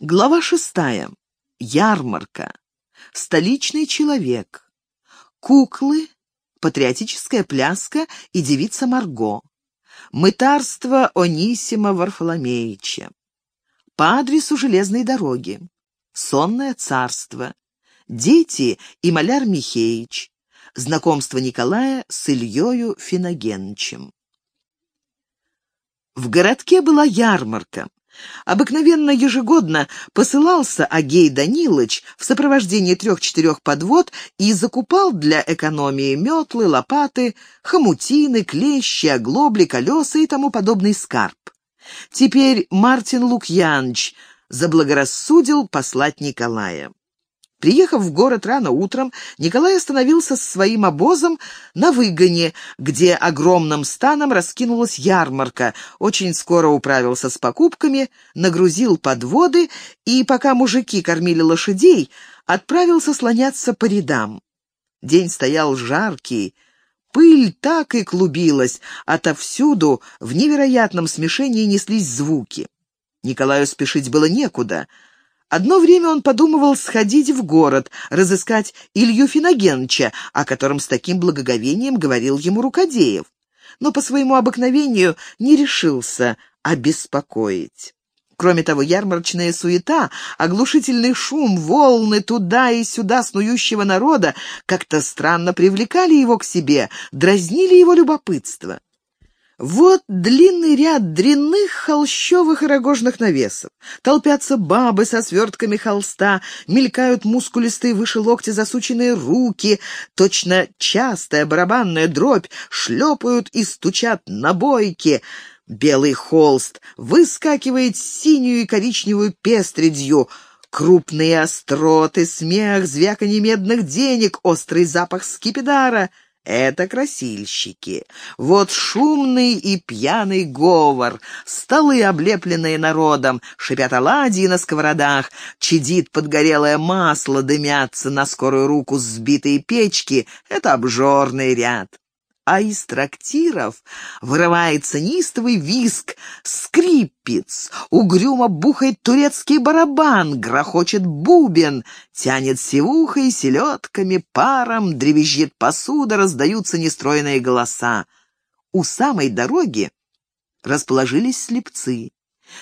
Глава шестая. Ярмарка. Столичный человек. Куклы, патриотическая пляска и девица Марго. Мытарство Онисима Варфоломеича. По адресу железной дороги. Сонное царство. Дети и маляр Михеич. Знакомство Николая с Ильёю Финогенчем. В городке была ярмарка. Обыкновенно ежегодно посылался Агей Данилович в сопровождении трех-четырех подвод и закупал для экономии метлы, лопаты, хомутины, клещи, оглобли, колеса и тому подобный скарб. Теперь Мартин Лукьянович заблагорассудил послать Николая. Приехав в город рано утром, Николай остановился с своим обозом на выгоне, где огромным станом раскинулась ярмарка, очень скоро управился с покупками, нагрузил подводы и, пока мужики кормили лошадей, отправился слоняться по рядам. День стоял жаркий, пыль так и клубилась, отовсюду в невероятном смешении неслись звуки. Николаю спешить было некуда — Одно время он подумывал сходить в город, разыскать Илью Финогенча, о котором с таким благоговением говорил ему Рукодеев, но по своему обыкновению не решился обеспокоить. Кроме того, ярмарочная суета, оглушительный шум, волны туда и сюда снующего народа как-то странно привлекали его к себе, дразнили его любопытство. Вот длинный ряд дрянных холщовых и рогожных навесов. Толпятся бабы со свертками холста, мелькают мускулистые выше локтя засученные руки, точно частая барабанная дробь, шлепают и стучат на бойке. Белый холст выскакивает синюю и коричневую пестредью, крупные остроты, смех, звяканье медных денег, острый запах скипидара — это красильщики. Вот шумный и пьяный говор, столы, облепленные народом, шипят оладьи на сковородах, чадит подгорелое масло, дымятся на скорую руку сбитые печки. Это обжорный ряд а из трактиров вырывается неистовый виск, скрипец, угрюмо бухает турецкий барабан, грохочет бубен, тянет севухой, селедками, паром, дребезжит посуда, раздаются нестроенные голоса. У самой дороги расположились слепцы.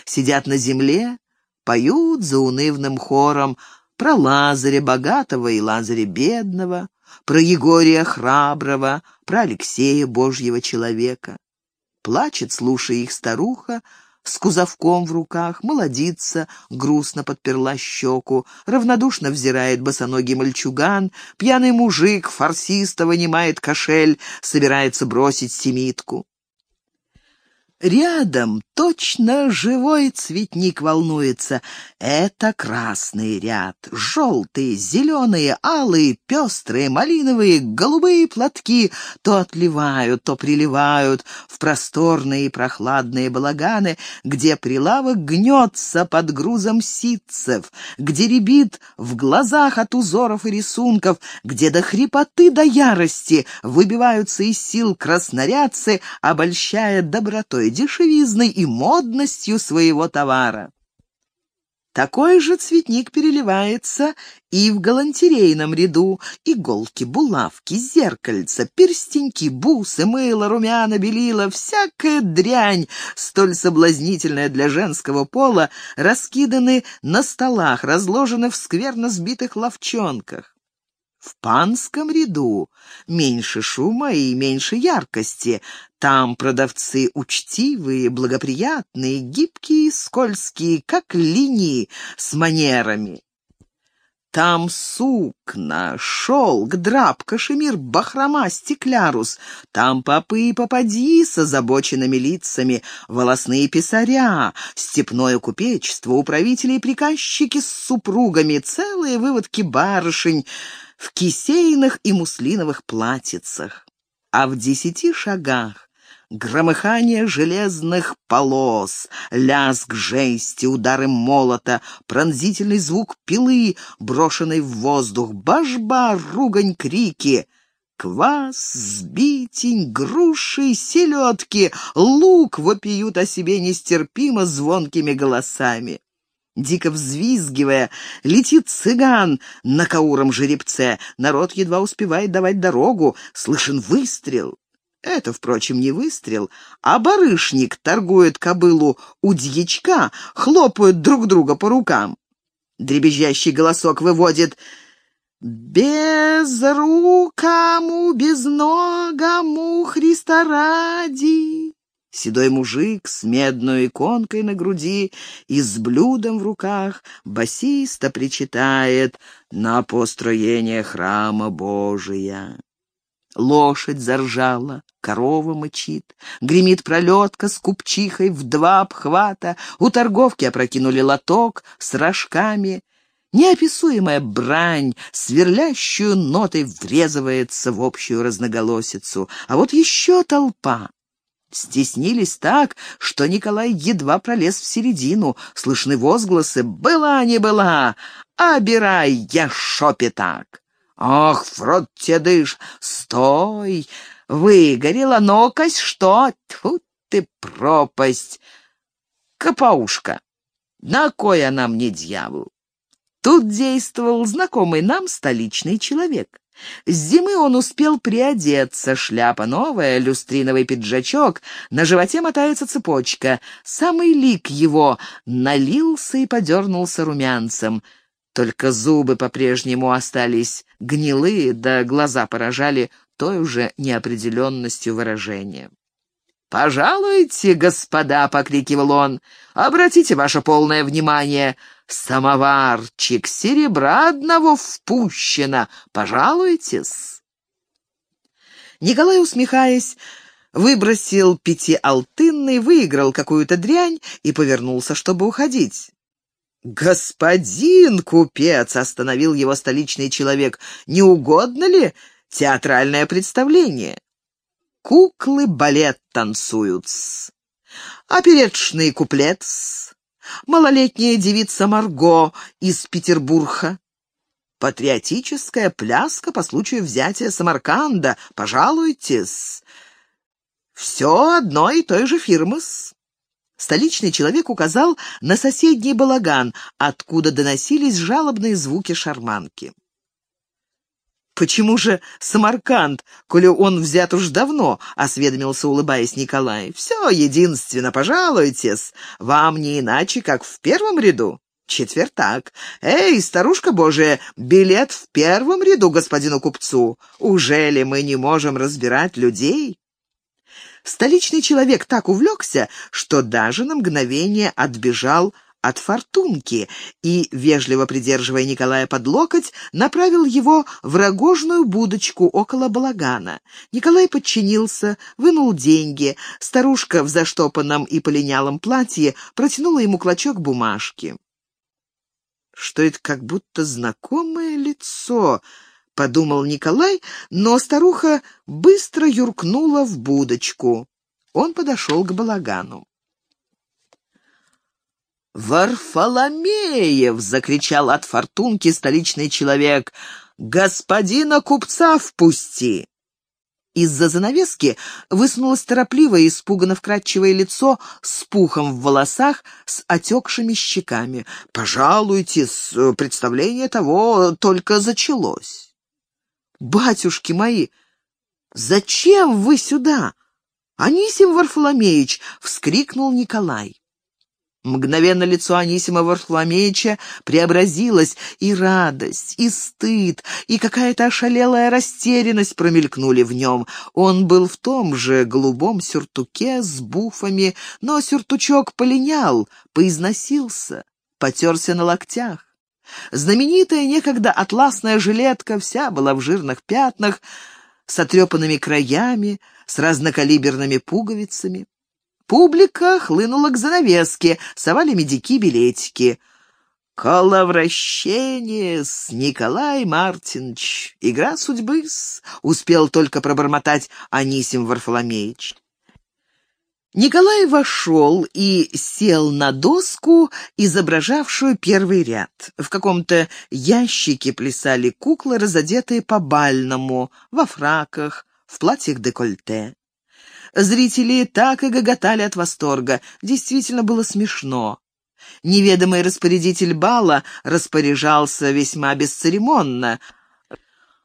Сидят на земле, поют за унывным хором про Лазаря богатого и Лазаря бедного, про Егория храброго, про Алексея божьего человека. Плачет, слушая их старуха, с кузовком в руках, молодится, грустно подперла щеку, равнодушно взирает босоногий мальчуган, пьяный мужик, фарсиста вынимает кошель, собирается бросить семитку. Рядом точно живой цветник волнуется. Это красный ряд, желтые, зеленые, алые, пестрые, малиновые, голубые платки то отливают, то приливают в просторные и прохладные балаганы, где прилавок гнется под грузом ситцев, где рябит в глазах от узоров и рисунков, где до хрипоты, до ярости выбиваются из сил краснорядцы, обольщая добротой красотой, дешевизной и модностью своего товара. Такой же цветник переливается и в галантерейном ряду. Иголки, булавки, зеркальца, перстеньки, бусы, мыло, румяна, белила, всякая дрянь, столь соблазнительная для женского пола, раскиданы на столах, разложены в скверно сбитых ловчонках. В панском ряду меньше шума и меньше яркости. Там продавцы учтивые, благоприятные, гибкие, скользкие, как линии с манерами. Там сукна, шелк, драп, кашемир, бахрома, стеклярус. Там попы и попади с озабоченными лицами, волосные писаря, степное купечество, управители и приказчики с супругами, целые выводки барышень — в кисейных и муслиновых платьицах, а в десяти шагах громыхание железных полос, лязг жести, удары молота, пронзительный звук пилы, брошенной в воздух, башба, ругань, крики. Квас, сбитень, груши, селедки, лук вопиют о себе нестерпимо звонкими голосами. Дико взвизгивая, летит цыган на кауром жеребце. Народ едва успевает давать дорогу. Слышен выстрел. Это, впрочем, не выстрел, а барышник торгует кобылу у дьячка, хлопают друг друга по рукам. Дребезжащий голосок выводит «Безрукому, безногому Христа ради». Седой мужик с медной иконкой на груди и с блюдом в руках басиста причитает на построение храма Божия. Лошадь заржала, корова мычит, гремит пролетка с купчихой в два обхвата, у торговки опрокинули лоток с рожками. Неописуемая брань, сверлящую нотой врезывается в общую разноголосицу. А вот еще толпа. Стеснились так, что Николай едва пролез в середину. Слышны возгласы «Была, не была! Обирай, я шопе так!» «Ох, фрот те дышь! Стой! Выгорела нокость, что? Тьфу ты, пропасть! Капаушка! На кой она мне дьявол?» Тут действовал знакомый нам столичный человек. С зимы он успел приодеться, шляпа новая, люстриновый пиджачок, на животе мотается цепочка. Самый лик его налился и подернулся румянцем — только зубы по-прежнему остались гнилые, да глаза поражали той уже неопределенностью выражения. «Пожалуйте, господа!» — покрикивал он. «Обратите ваше полное внимание! Самоварчик серебра одного впущено! Пожалуйтесь!» Николай, усмехаясь, выбросил пятиалтынный, выиграл какую-то дрянь и повернулся, чтобы уходить. «Господин купец!» — остановил его столичный человек. «Не угодно ли театральное представление?» Куклы балет танцуют -с. Опереточный куплет -с. Малолетняя девица Марго из Петербурга. Патриотическая пляска по случаю взятия Самарканда. Пожалуйтесь. Все одной и той же фирмы -с. Столичный человек указал на соседний балаган, откуда доносились жалобные звуки шарманки. «Почему же Самарканд, коли он взят уж давно?» — осведомился, улыбаясь Николай. «Все единственно, пожалуйтесь. Вам не иначе, как в первом ряду». «Четвертак. Эй, старушка Божия, билет в первом ряду господину купцу. Уже ли мы не можем разбирать людей?» Столичный человек так увлекся, что даже на мгновение отбежал от фортунки и, вежливо придерживая Николая под локоть, направил его в рогожную будочку около балагана. Николай подчинился, вынул деньги. Старушка в заштопанном и полинялом платье протянула ему клочок бумажки. Что это как будто знакомое лицо, — подумал Николай, но старуха быстро юркнула в будочку. Он подошел к балагану. «Варфоломеев!» — закричал от фортунки столичный человек. «Господина купца впусти!» Из-за занавески высунулось торопливое, испуганно вкрадчивое лицо с пухом в волосах, с отекшими щеками. «Пожалуйте, представление того только зачалось». «Батюшки мои, зачем вы сюда?» «Анисим Варфоломеич!» — вскрикнул Николай. Мгновенно лицо Анисима Варфоломеича преобразилось, и радость, и стыд, и какая-то ошалелая растерянность промелькнули в нем. Он был в том же голубом сюртуке с буфами, но сюртучок полинял, поизносился, потерся на локтях. Знаменитая некогда атласная жилетка вся была в жирных пятнах, с отрепанными краями, с разнокалиберными пуговицами. Публика хлынула к занавеске, совали медики-билетики. «Коловращение с Николай Мартинович. Игра судьбы-с», — успел только пробормотать Анисим Варфоломеич. Николай вошел и сел на доску, изображавшую первый ряд. В каком-то ящике плясали куклы, разодетые по-бальному, во фраках, в платьях декольте. Зрители так и гоготали от восторга. Действительно было смешно. Неведомый распорядитель бала распоряжался весьма бесцеремонно.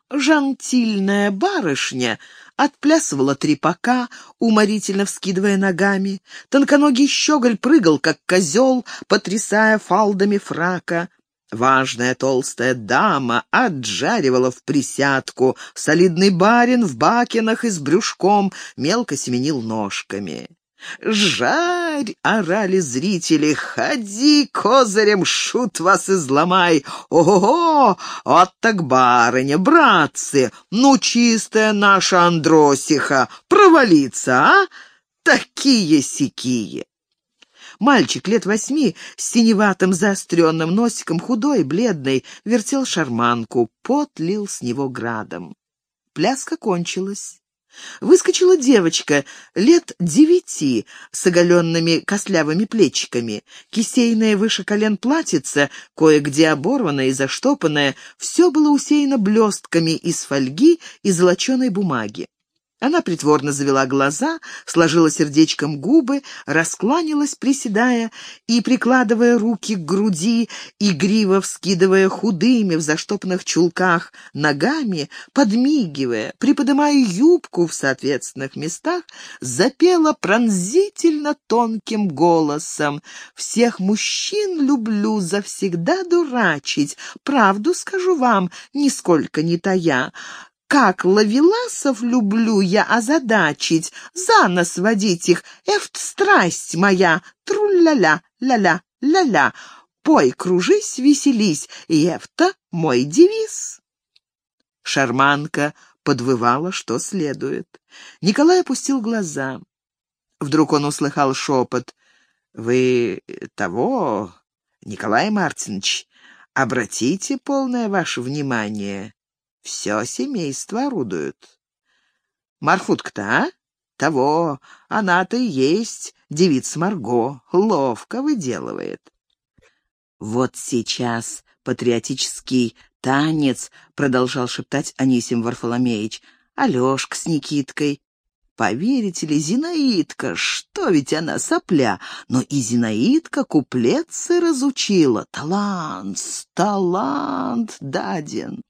Жантильная барышня отплясывала трепака, уморительно вскидывая ногами. Тонконогий щеголь прыгал, как козел, потрясая фалдами фрака. Важная толстая дама отжаривала в присядку. Солидный барин в бакинах и с брюшком мелко семенил ножками. «Жарь!» — орали зрители. «Ходи, козырем, шут вас изломай! Ого-го! Вот так барыня, братцы! Ну, чистая наша Андросиха! Провалиться, а? Такие-сякие!» Мальчик лет восьми с синеватым заостренным носиком, худой, бледный, вертел шарманку, пот лил с него градом. Пляска кончилась. Выскочила девочка лет девяти с оголенными костлявыми плечиками. Кисейная выше колен платьица, кое-где оборванная и заштопанная, все было усеяно блестками из фольги и золоченой бумаги. Она притворно завела глаза, сложила сердечком губы, раскланялась, приседая и прикладывая руки к груди, игриво вскидывая худыми в заштопанных чулках ногами, подмигивая, приподымая юбку в соответственных местах, запела пронзительно тонким голосом. «Всех мужчин люблю завсегда дурачить, правду скажу вам, нисколько не тая». Как лавеласов люблю я озадачить, за нос водить их, эфт страсть моя, тру-ля-ля, ля-ля, ля-ля. Пой, кружись, веселись, и эфта мой девиз. Шарманка подвывала, что следует. Николай опустил глаза. Вдруг он услыхал шепот. «Вы того, Николай Мартинович, обратите полное ваше внимание. Все семейство орудует. Марфутка-то, а? Того, она-то и есть девица Марго, ловко выделывает. Вот сейчас патриотический танец, продолжал шептать Анисим Варфоломеич, Алешка с Никиткой. Поверите ли, Зинаидка, что ведь она сопля, но и Зинаидка куплетцы разучила. Талант, талант даден.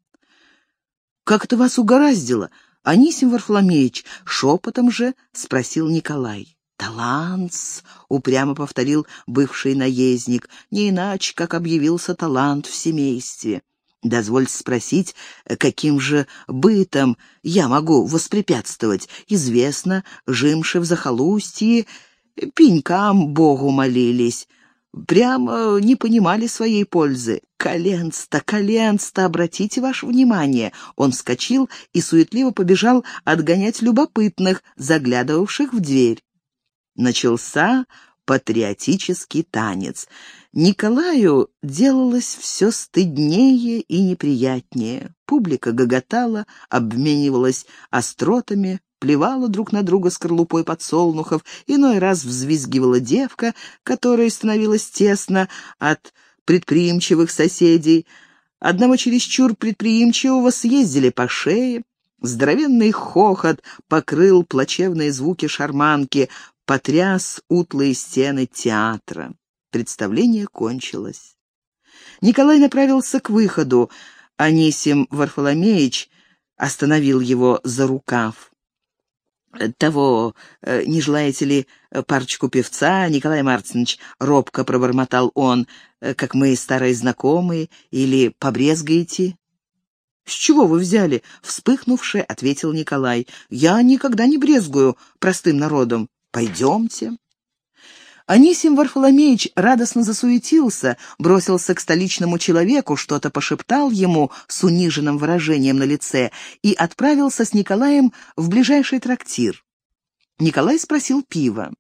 Как это вас угораздило? Анисим Варфоломеич, шепотом же спросил Николай. «Талант!» — упрямо повторил бывший наездник. «Не иначе, как объявился талант в семействе. Дозвольте спросить, каким же бытом я могу воспрепятствовать? Известно, жимши в захолустье, пенькам Богу молились». Прямо не понимали своей пользы. «Коленста, коленста, обратите ваше внимание!» Он вскочил и суетливо побежал отгонять любопытных, заглядывавших в дверь. Начался патриотический танец. Николаю делалось все стыднее и неприятнее. Публика гоготала, обменивалась остротами, плевала друг на друга скорлупой подсолнухов, иной раз взвизгивала девка, которой становилось тесно от предприимчивых соседей. Одного чересчур предприимчивого съездили по шее. Здоровенный хохот покрыл плачевные звуки шарманки, потряс утлые стены театра. Представление кончилось. Николай направился к выходу. Анисим Варфоломеич остановил его за рукав того, э, не желаете ли э, парочку певца, Николай Мартинович?» — робко пробормотал он, э, «как мы старые знакомые, или побрезгаете?» «С чего вы взяли?» — вспыхнувши, ответил Николай. «Я никогда не брезгую простым народом. Пойдемте». Анисим Варфоломеич радостно засуетился, бросился к столичному человеку, что-то пошептал ему с униженным выражением на лице и отправился с Николаем в ближайший трактир. Николай спросил пива.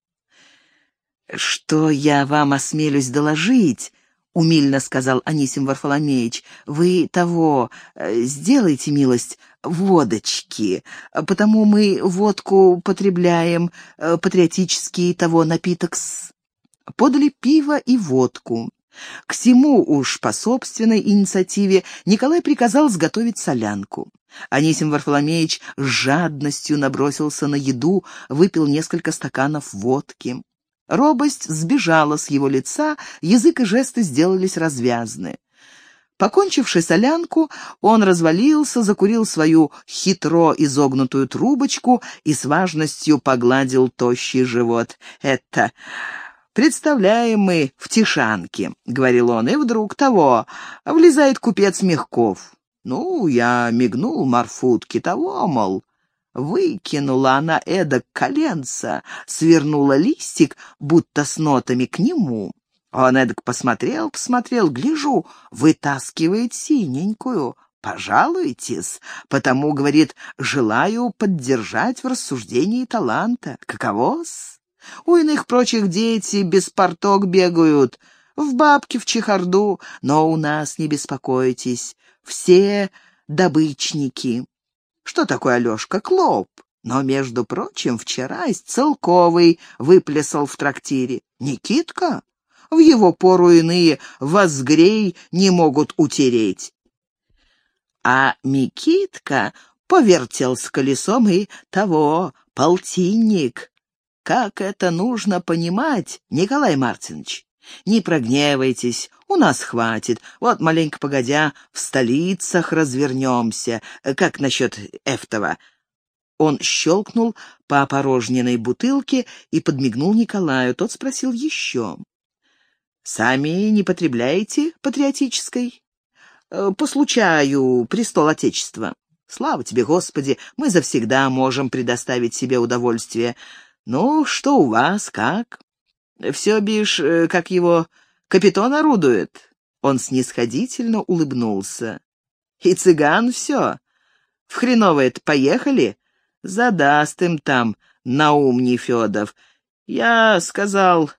«Что я вам осмелюсь доложить?» — умильно сказал Анисим Варфоломеич. «Вы того, э, сделайте милость, водочки, потому мы водку потребляем, э, патриотический того напиток с...» подали пиво и водку. К всему уж по собственной инициативе Николай приказал сготовить солянку. Анисим Варфоломеич с жадностью набросился на еду, выпил несколько стаканов водки. Робость сбежала с его лица, язык и жесты сделались развязны. Покончивши солянку, он развалился, закурил свою хитро изогнутую трубочку и с важностью погладил тощий живот. «Это... представляем мы в Тишанке», — говорил он, — «и вдруг того влезает купец Мягков». Ну, я мигнул Марфутке того, мол, Выкинула она эдак коленца, свернула листик, будто с нотами к нему. Он эдак посмотрел, посмотрел, гляжу, вытаскивает синенькую. «Пожалуйтесь, потому, — говорит, — желаю поддержать в рассуждении таланта. Каково-с? У иных прочих дети без порток бегают, в бабки, в чехарду, но у нас не беспокойтесь, все добычники. Что такое Алешка? Клоп. Но, между прочим, вчера из Целковый выплясал в трактире. Никитка? В его пору иные возгрей не могут утереть. А Микитка повертел с колесом и того, полтинник. Как это нужно понимать, Николай Мартинович? Не прогневайтесь, у нас хватит. Вот маленько погодя, в столицах развернемся. Как насчет Эфтова?» Он щелкнул по опорожненной бутылке и подмигнул Николаю. Тот спросил еще. «Сами не потребляете патриотической?» «Э, «По случаю престол Отечества». «Слава тебе, Господи, мы завсегда можем предоставить себе удовольствие. Ну, что у вас, как?» Все, бишь, э, как его капитан орудует. Он снисходительно улыбнулся. И цыган все. В хреновое-то поехали? Задаст им там Наум Нефедов. Я сказал,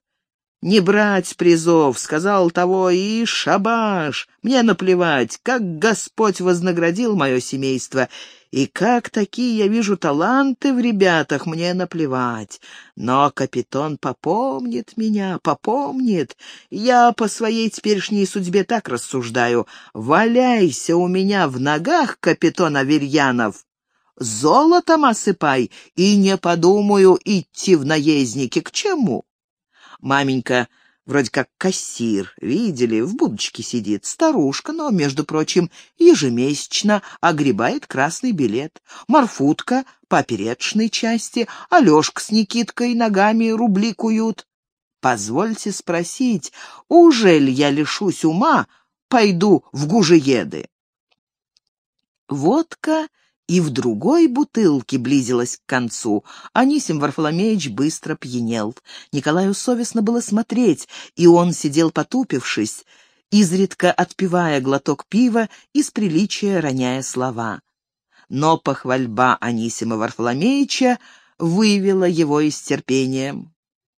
не брать призов, сказал того и шабаш. Мне наплевать, как Господь вознаградил мое семейство, и как такие я вижу таланты в ребятах, мне наплевать. Но капитан попомнит меня, попомнит. Я по своей теперешней судьбе так рассуждаю. Валяйся у меня в ногах, капитан Аверьянов. Золотом осыпай, и не подумаю идти в наездники. К чему? Маменька вроде как кассир, видели, в будочке сидит, старушка, но, между прочим, ежемесячно огребает красный билет. Марфутка по опереточной части, Алешка с Никиткой ногами рубли куют. Позвольте спросить, ужель я лишусь ума, пойду в гужееды? Водка и в другой бутылке близилась к концу. Анисим Варфоломеевич быстро пьянел. Николаю совестно было смотреть, и он сидел потупившись, изредка отпивая глоток пива и с приличия роняя слова. Но похвальба Анисима Варфоломеевича вывела его из терпения.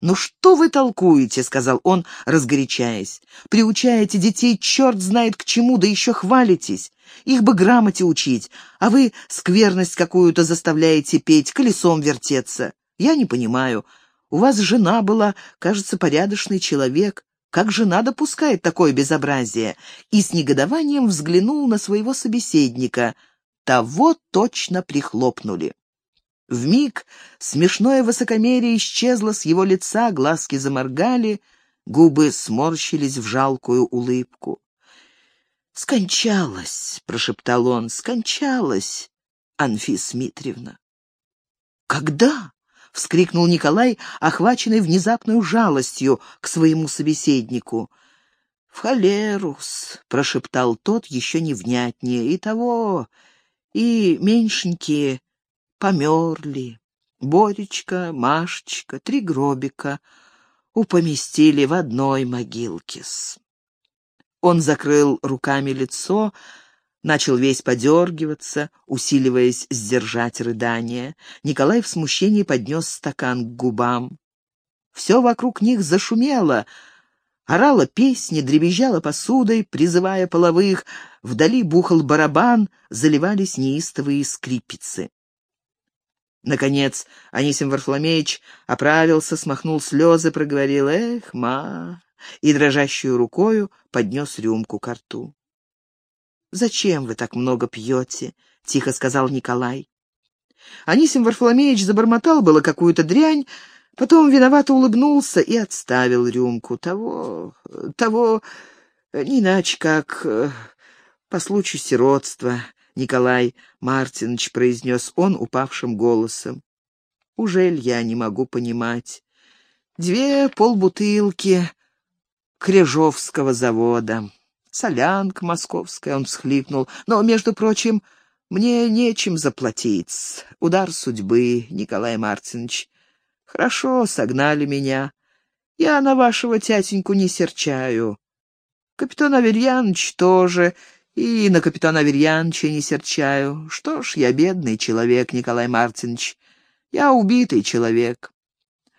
«Ну что вы толкуете?» — сказал он, разгорячаясь. «Приучаете детей черт знает к чему, да еще хвалитесь. Их бы грамоте учить, а вы скверность какую-то заставляете петь, колесом вертеться. Я не понимаю. У вас жена была, кажется, порядочный человек. Как жена допускает такое безобразие?» И с негодованием взглянул на своего собеседника. Того точно прихлопнули. В миг смешное высокомерие исчезло с его лица, глазки заморгали, губы сморщились в жалкую улыбку. «Скончалась», — прошептал он, — «скончалась, Анфис Митриевна». «Когда?» — вскрикнул Николай, охваченный внезапной жалостью к своему собеседнику. «В холерус», — прошептал тот еще невнятнее, — «и того, и меньшенькие померли. Боречка, Машечка, три гробика упоместили в одной могилке-с. Он закрыл руками лицо, начал весь подергиваться, усиливаясь сдержать рыдание. Николай в смущении поднес стакан к губам. Все вокруг них зашумело, орала песни, дребезжала посудой, призывая половых, вдали бухал барабан, заливались неистовые скрипицы. Наконец Анисим Варфоломеевич оправился, смахнул слезы, проговорил «Эх, ма!» и дрожащую рукою поднес рюмку к рту. «Зачем вы так много пьете?» — тихо сказал Николай. Анисим Варфоломеевич забормотал было какую-то дрянь, Потом виновато улыбнулся и отставил рюмку. Того, того, не иначе как э, по случаю сиротства, Николай Мартинович произнес он упавшим голосом. Ужель я не могу понимать? Две полбутылки Крежовского завода. Солянка московская, он всхлипнул. Но, между прочим, мне нечем заплатить. Удар судьбы, Николай Мартинович. Хорошо, согнали меня. Я на вашего тятеньку не серчаю. Капитан Аверьяныч тоже, и на капитана Аверьяновича не серчаю. Что ж, я бедный человек, Николай Мартинович. Я убитый человек.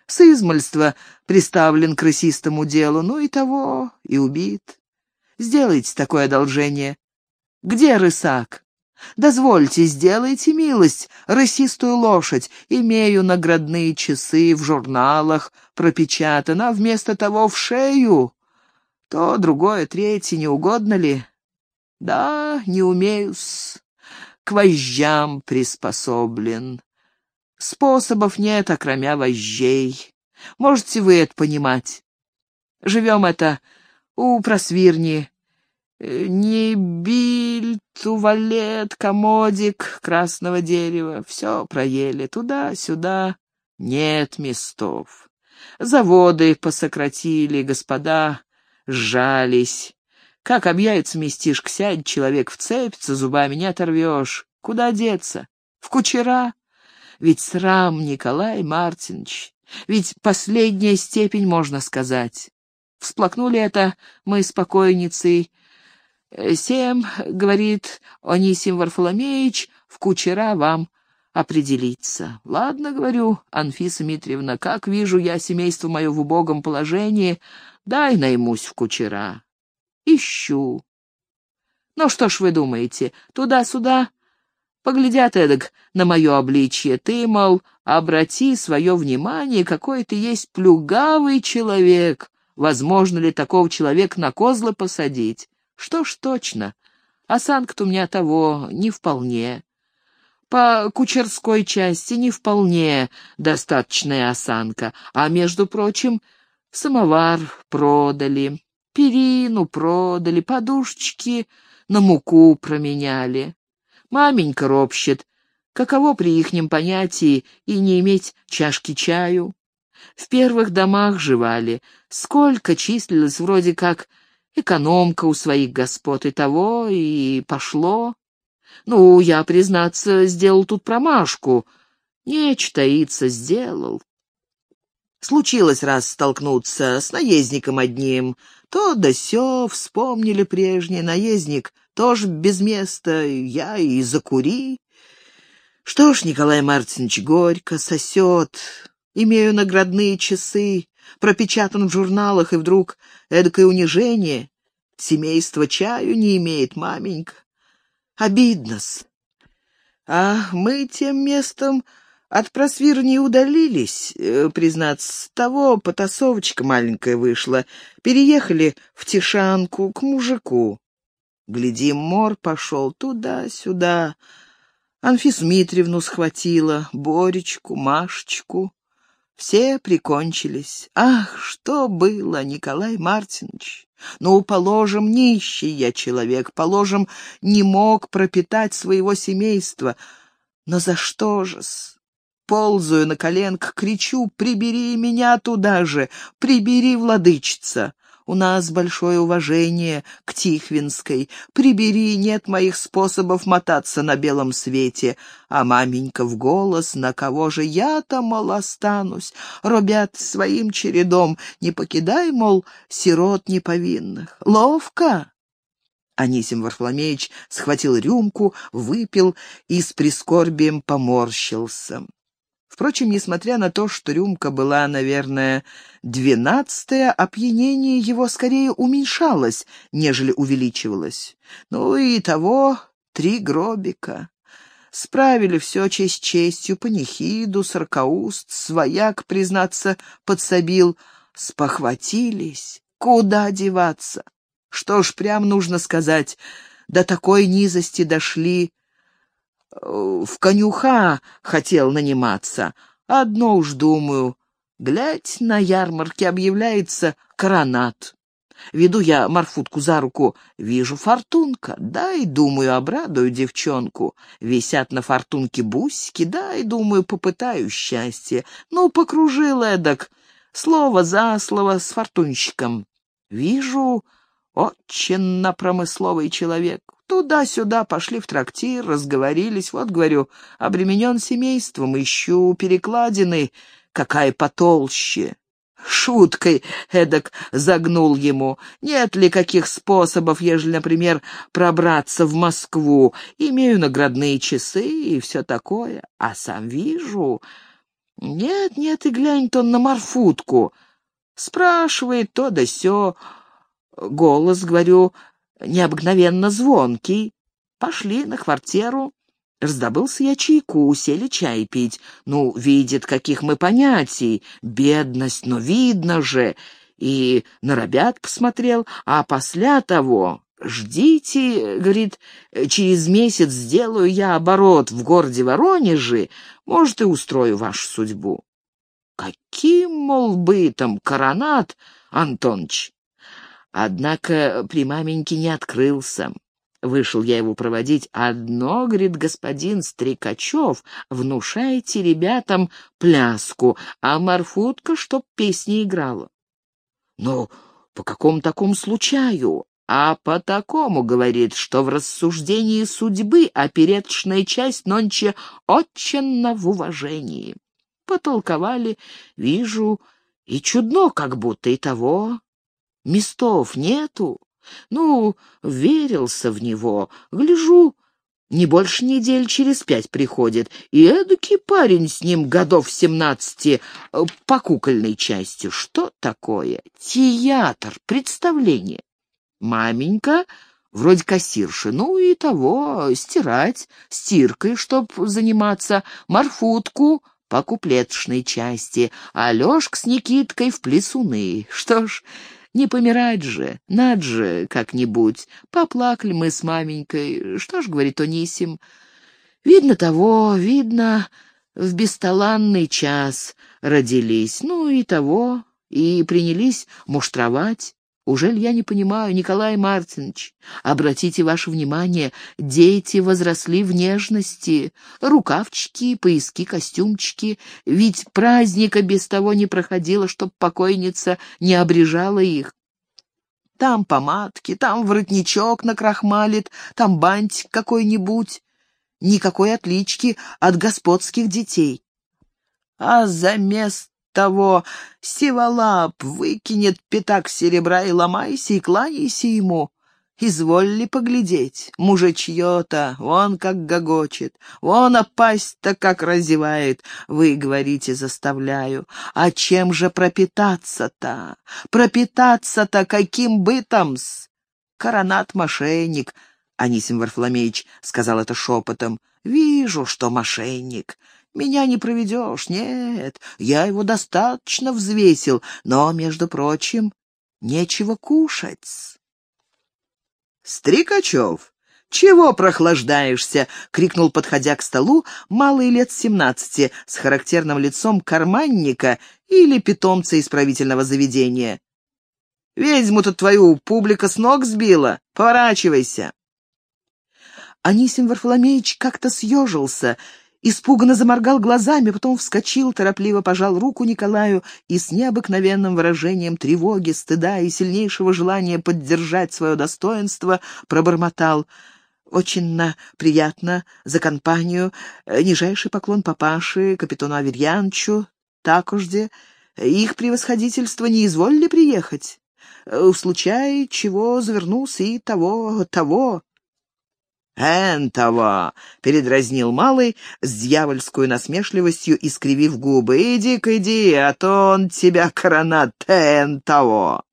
С измольства приставлен к рысистому делу, ну и того, и убит. Сделайте такое одолжение. Где рысак? Дозвольте, сделайте милость, рысистую лошадь. Имею наградные часы в журналах, пропечатано, а вместо того в шею. То, другое, третье, не угодно ли? Да, не умею-с. К вожжам приспособлен. Способов нет, окромя вожжей. Можете вы это понимать? Живем это у просвирни. Э, не биль, туалет, комодик красного дерева. Все проели туда-сюда. Нет местов. Заводы посократили, господа сжались. Как объявится местишк, сядь, человек вцепится, зубами не оторвешь. Куда деться? В кучера? Ведь срам, Николай Мартинович, ведь последняя степень, можно сказать. Всплакнули это мы с покойницей. «Семь, — говорит Онисим Варфоломеич, — в кучера вам определиться. Ладно, — говорю, Анфиса Митриевна, как вижу я семейство мое в убогом положении, дай наймусь в кучера. Ищу. Ну что ж вы думаете, туда-сюда Поглядят эдак на мое обличье. Ты, мол, обрати свое внимание, какой ты есть плюгавый человек. Возможно ли такого человека на козлы посадить? Что ж, точно. Осанка-то у меня того не вполне. По кучерской части не вполне достаточная осанка. А, между прочим, самовар продали, перину продали, подушечки на муку променяли. Маменька ропщет. Каково при ихнем понятии и не иметь чашки чаю? В первых домах живали. Сколько числилось вроде как экономка у своих господ и того, и пошло. Ну, я, признаться, сделал тут промашку. Нечто таиться сделал. Случилось раз столкнуться с наездником одним. То да сё, вспомнили прежний наездник — тоже без места, я и закури. Что ж, Николай Мартинович, горько сосет. Имею наградные часы, пропечатан в журналах, и вдруг эдакое унижение. Семейство чаю не имеет, маменька. Обидно-с. А мы тем местом от просвира не удалились, э, признаться, с того потасовочка маленькая вышла. Переехали в Тишанку к мужику. Гляди, мор пошел туда-сюда. Анфису Митриевну схватила, Боречку, Машечку. Все прикончились. Ах, что было, Николай Мартинович! Ну, положим, нищий я человек, положим, не мог пропитать своего семейства. Но за что же-с? Ползаю на коленках, кричу, прибери меня туда же, прибери, владычица. У нас большое уважение к Тихвинской. Прибери, нет моих способов мотаться на белом свете. А маменька в голос, на кого же я-то, мол, останусь? Робят своим чередом, не покидай, мол, сирот неповинных. Ловко!» Анисим Варфоломеевич схватил рюмку, выпил и с прискорбием поморщился. Впрочем, несмотря на то, что рюмка была, наверное, двенадцатая, опьянение его скорее уменьшалось, нежели увеличивалось. Ну и того три гробика. Справили все честь честью, панихиду, саркауст, свояк, признаться, подсобил. Спохватились. Куда деваться? Что ж, прям нужно сказать, до такой низости дошли, в конюха хотел наниматься. Одно уж думаю, Глядь, на ярмарке объявляется коронат. Веду я Марфутку за руку, вижу фортунка, дай, думаю, обрадую девчонку. Висят на фортунке бусики, дай, думаю, попытаю счастье. Ну, покружил эдак, слово за слово с фортунщиком. Вижу, очень промысловый человек. Туда-сюда пошли в трактир, разговорились. Вот, говорю, обременен семейством, ищу перекладины, какая потолще. Шуткой эдак загнул ему. Нет ли каких способов, ежели, например, пробраться в Москву? Имею наградные часы и все такое. А сам вижу... Нет, нет, и глянь-то он на Марфутку. Спрашивает то да сё. Голос, говорю, необыкновенно звонкий. Пошли на квартиру. Раздобылся я чайку, сели чай пить. Ну, видит, каких мы понятий. Бедность, но видно же. И на ребят посмотрел, а после того... «Ждите, — говорит, — через месяц сделаю я оборот в городе Воронеже, может, и устрою вашу судьбу». Каким, мол, бытом коронат, Антоныч? Однако при маменьке не открылся. Вышел я его проводить. Одно, говорит господин Стрекачев, внушайте ребятам пляску, а Марфутка, чтоб песни играла. Ну, по какому такому случаю? А по такому, говорит, что в рассуждении судьбы опереточная часть нонче очень в уважении. Потолковали, вижу, и чудно, как будто и того Местов нету. Ну, верился в него. Гляжу, не больше недель через пять приходит, и эдакий парень с ним годов семнадцати э, по кукольной части. Что такое? Театр, представление. Маменька вроде кассирши, ну и того, стирать, стиркой, чтоб заниматься, морфутку по куплеточной части, а Лёшка с Никиткой в плясуны. Что ж, не помирать же, над же как-нибудь. Поплакали мы с маменькой. Что ж, говорит Онисим, видно того, видно, в бесталанный час родились. Ну и того, и принялись муштровать. Ужель я не понимаю, Николай Мартинович? Обратите ваше внимание, дети возросли в нежности. Рукавчики, пояски, костюмчики. Ведь праздника без того не проходило, чтоб покойница не обрежала их. Там помадки, там воротничок накрахмалит, там бантик какой-нибудь. Никакой отлички от господских детей. А за мест того сиволап выкинет пятак серебра и ломайся, и кланяйся ему. Изволили поглядеть, мужичье-то, вон как гогочет, вон опасть-то как разевает, вы говорите, заставляю. А чем же пропитаться-то? Пропитаться-то каким бытом-с? Коронат-мошенник, Анисим Варфоломеич сказал это шепотом. Вижу, что мошенник. Меня не проведешь, нет, я его достаточно взвесил, но, между прочим, нечего кушать. «Стрикачев, чего прохлаждаешься?» — крикнул, подходя к столу, малый лет семнадцати, с характерным лицом карманника или питомца исправительного заведения. «Ведьму-то твою публика с ног сбила. Поворачивайся!» Анисим Варфоломеевич как-то съежился — испуганно заморгал глазами, потом вскочил, торопливо пожал руку Николаю и с необыкновенным выражением тревоги, стыда и сильнейшего желания поддержать свое достоинство пробормотал «Очень на приятно за компанию. Нижайший поклон папаше, капитану Аверьянчу, такожде. Их превосходительство не изволили приехать. В случае чего завернулся и того, того». «Энтого!» — передразнил малый с дьявольской насмешливостью, искривив губы. «Иди-ка, иди, а то он тебя коронат энтого!»